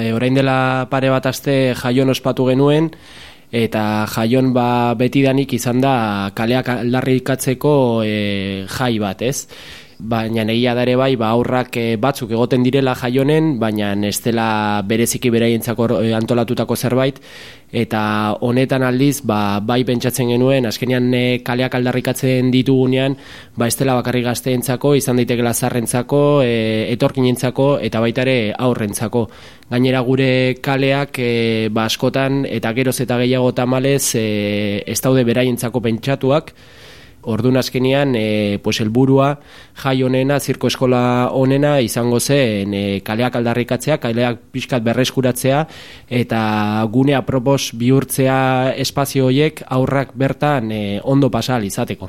E, orain dela pare bat aste jaion ospatu genuen, eta jaion ba betidanik izan da kaleak aldarrikatzeko e, jai bat, ez? Baina egia dare bai, ba, aurrak e, batzuk egoten direla jaionen, baina ez dela bereziki beraientzako e, antolatutako zerbait, eta honetan aldiz, ba, bai pentsatzen genuen, askenean e, kaleak aldarrikatzen ditugunean, ba, ez dela bakarri gazteentzako, izan daiteke lazarrentzako, e, etorkinentzako, eta baita ere aurrentzako. Gainera gure kaleak e, ba, askotan, eta geroz eta gehiago tamalez, e, ez daude beraientzako pentsatuak, Ordun azkenean, e, pues helburua jai honena, zirko eskola honena izango zen e, kaleak aldarrikatzea, kaleak pixkat berreskuratzea eta gune apropos bihurtzea espazio horiek aurrak bertan e, ondo pasal izateko.